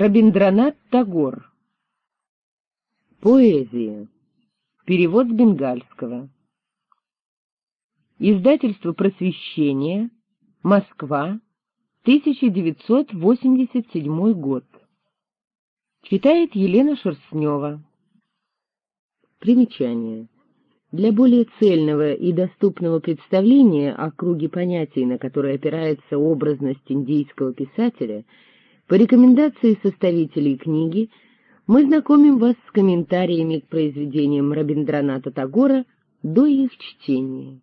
Рабиндранат Тагор. Поэзия. Перевод с бенгальского. Издательство «Просвещение», Москва, 1987 год. Читает Елена Шерстнева. Примечание. Для более цельного и доступного представления о круге понятий, на которые опирается образность индийского писателя – по рекомендации составителей книги мы знакомим вас с комментариями к произведениям Рабиндраната Тагора до их чтения.